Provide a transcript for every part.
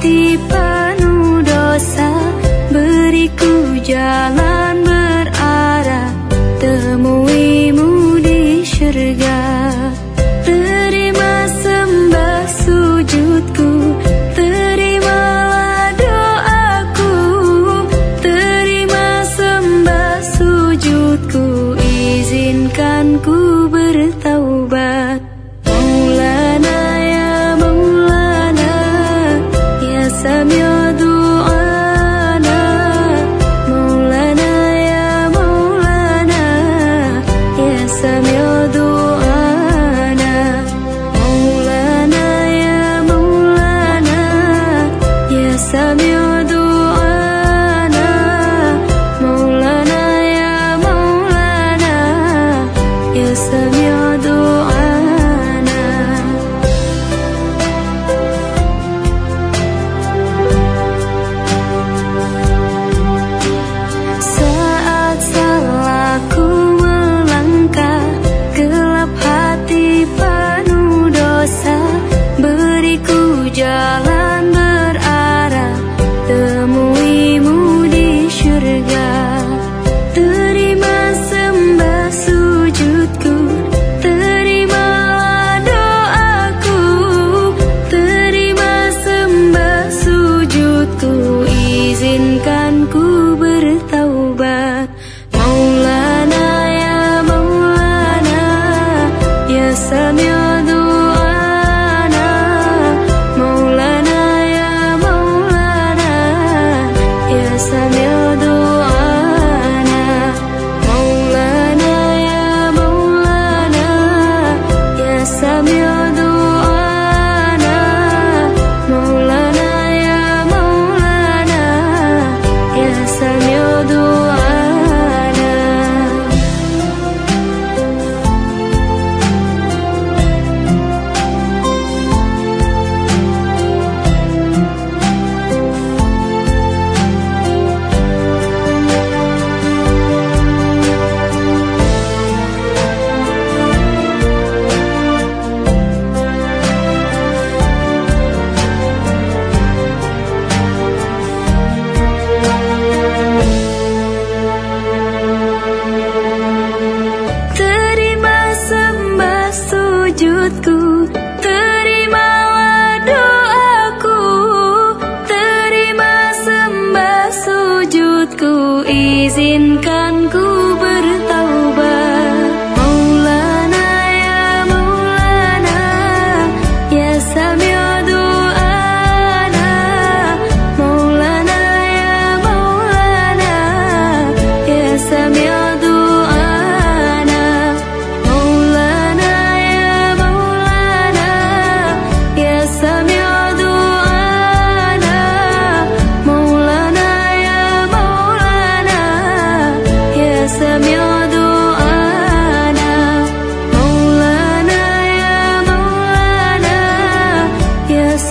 ti. Yes, I'm here.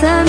some